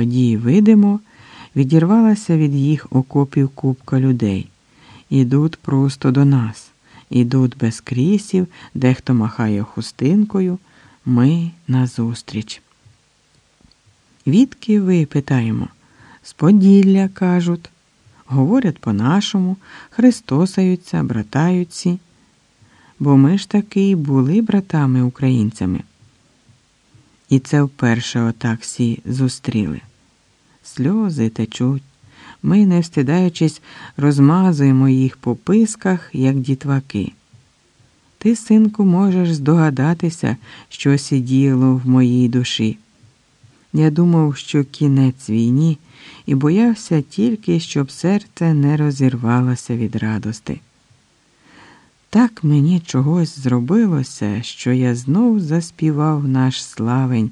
Тоді, видимо, відірвалася від їх окопів купка людей. Ідуть просто до нас, ідуть без крісів, дехто махає хустинкою, ми назустріч. Відки ви питаємо? З Поділля кажуть, говорять по-нашому, христосаються, братаються, бо ми ж таки були братами українцями. І це вперше отак всі зустріли. Сльози течуть. Ми, не встидаючись, розмазуємо їх по писках, як дітваки. Ти, синку, можеш здогадатися, що сиділо в моїй душі. Я думав, що кінець війні, і боявся тільки, щоб серце не розірвалося від радости. Так мені чогось зробилося, що я знов заспівав наш славень,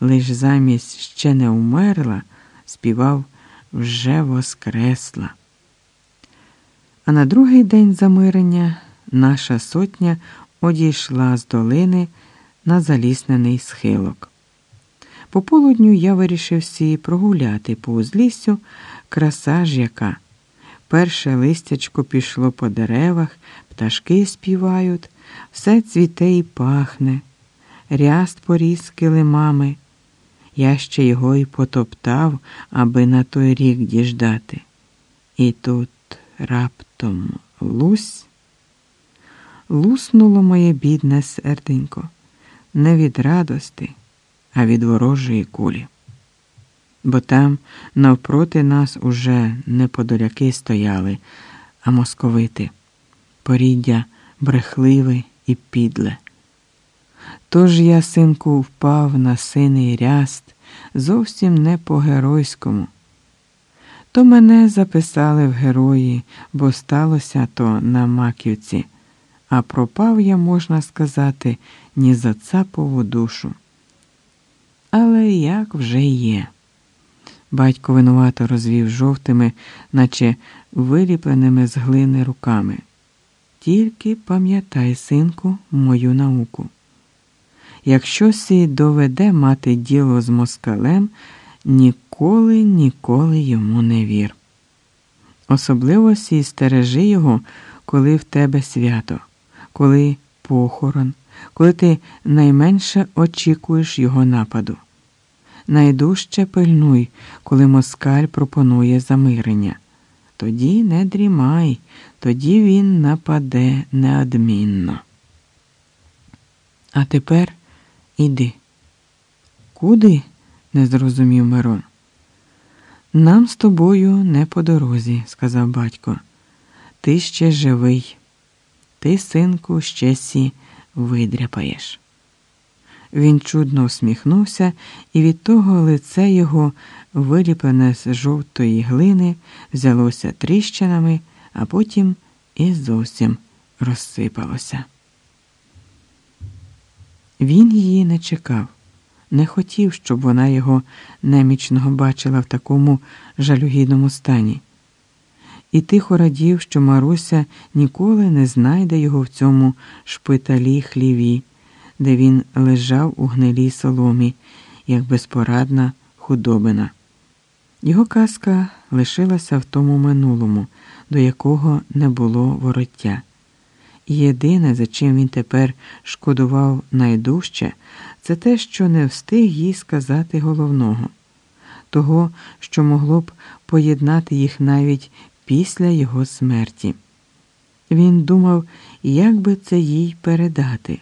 лиш замість ще не умерла, співав вже воскресла. А на другий день замирення наша сотня одійшла з долини на заліснений схилок. По полудню я вирішив всі прогуляти по узліссю, краса ж яка. Перше листячко пішло по деревах, пташки співають, все цвіте і пахне, ряст поріс килимами. Я ще його й потоптав, аби на той рік діждати. І тут раптом лусь. Луснуло моє бідне серденько, не від радости, а від ворожої кулі. Бо там навпроти нас уже не подоляки стояли, а московити, поріддя брехливе і підле. Тож я, синку, впав на синий ряст зовсім не по геройському. То мене записали в герої, бо сталося то на маківці, а пропав я, можна сказати, ні за цапову душу. Але як вже є. Батько винувато розвів жовтими, наче виліпленими з глини руками. Тільки пам'ятай, синку, мою науку. Якщо сі доведе мати діло з москалем, ніколи, ніколи йому не вір. Особливо сі стережи його, коли в тебе свято, коли похорон, коли ти найменше очікуєш його нападу. Найдужче пильнуй, коли москаль пропонує замирення. Тоді не дрімай, тоді він нападе неодмінно. А тепер іди. Куди? не зрозумів Мирон. Нам з тобою не по дорозі, сказав батько. Ти ще живий, ти, синку, ще сі видряпаєш. Він чудно усміхнувся, і від того лице його, виліплене з жовтої глини, взялося тріщинами, а потім і зовсім розсипалося. Він її не чекав, не хотів, щоб вона його немічного бачила в такому жалюгідному стані. І тихо радів, що Маруся ніколи не знайде його в цьому шпиталі хліві де він лежав у гнилій соломі, як безпорадна худобина. Його казка лишилася в тому минулому, до якого не було вороття. Єдине, за чим він тепер шкодував найдужче, це те, що не встиг їй сказати головного, того, що могло б поєднати їх навіть після його смерті. Він думав, як би це їй передати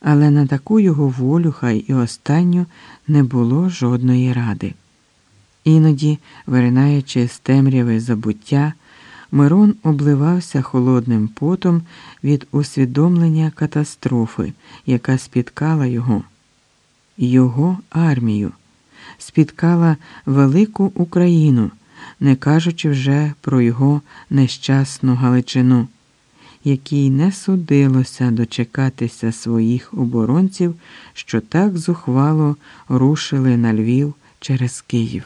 але на таку його волю, хай і останню не було жодної ради. Іноді, виринаючи з темряви забуття, Мирон обливався холодним потом від усвідомлення катастрофи, яка спіткала його, його армію, спіткала велику Україну, не кажучи вже про його нещасну Галичину якій не судилося дочекатися своїх оборонців, що так зухвало рушили на Львів через Київ.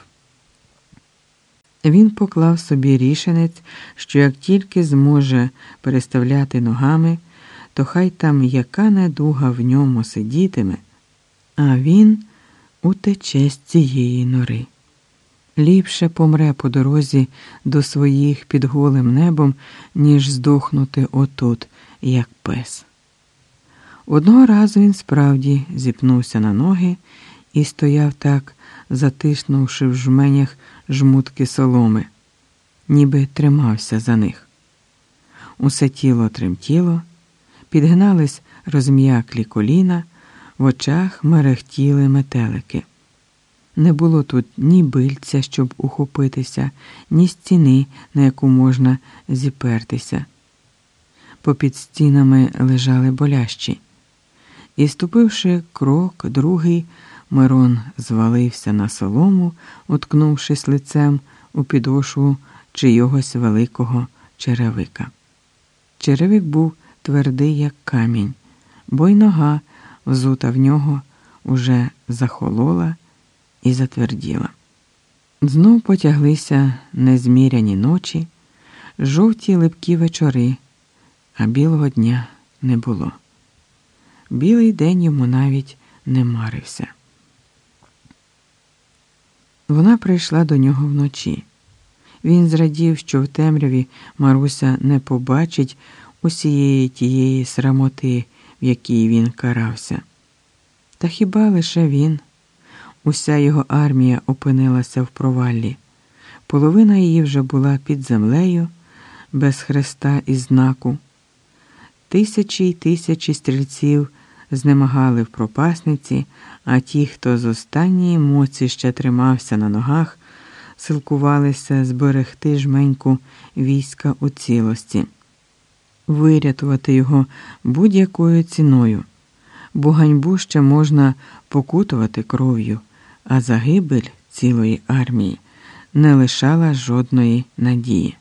Він поклав собі рішенець, що як тільки зможе переставляти ногами, то хай там яка недуга в ньому сидітиме, а він утече з цієї нори. Ліпше помре по дорозі до своїх під голим небом, ніж здохнути отут, як пес. Одного разу він справді зіпнувся на ноги і стояв так, затиснувши в жменях жмутки соломи, ніби тримався за них. Усе тіло тремтіло, підгнались розм'яклі коліна, в очах мерехтіли метелики. Не було тут ні бильця, щоб ухопитися, ні стіни, на яку можна зіпертися. Попід стінами лежали болящі. І, ступивши крок, другий, Мирон звалився на солому, уткнувшись лицем у підошву чийогось великого черевика. Черевик був твердий, як камінь, бо й нога, взута в нього, уже захолола і затверділа. Знов потяглися незміряні ночі, жовті липкі вечори, а білого дня не було. Білий день йому навіть не марився. Вона прийшла до нього вночі. Він зрадів, що в темряві Маруся не побачить усієї тієї срамоти, в якій він карався. Та хіба лише він? Уся його армія опинилася в проваллі. Половина її вже була під землею, без хреста і знаку. Тисячі й тисячі стрільців знемагали в пропасниці, а ті, хто з останньої моці ще тримався на ногах, силкувалися зберегти жменьку війська у цілості, вирятувати його будь-якою ціною, бо ганьбу ще можна покутувати кров'ю, а загибель цілої армії не лишала жодної надії.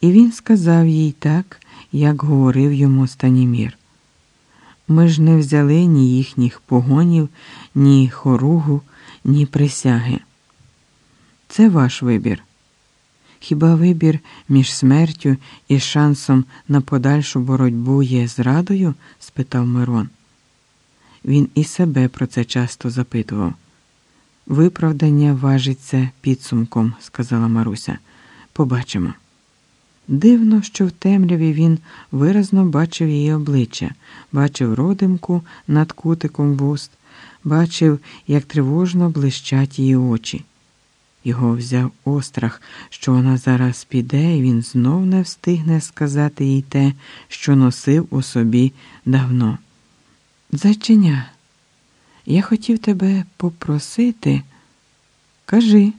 І він сказав їй так, як говорив йому Станімір. Ми ж не взяли ні їхніх погонів, ні хоругу, ні присяги. Це ваш вибір. Хіба вибір між смертю і шансом на подальшу боротьбу є зрадою? спитав Мирон. Він і себе про це часто запитував. Виправдання важиться підсумком, сказала Маруся. Побачимо. Дивно, що в темряві він виразно бачив її обличчя, бачив родимку над кутиком вуст, бачив, як тривожно блищать її очі. Його взяв острах, що вона зараз піде, і він знов не встигне сказати їй те, що носив у собі давно. Зайченя, я хотів тебе попросити. Кажи.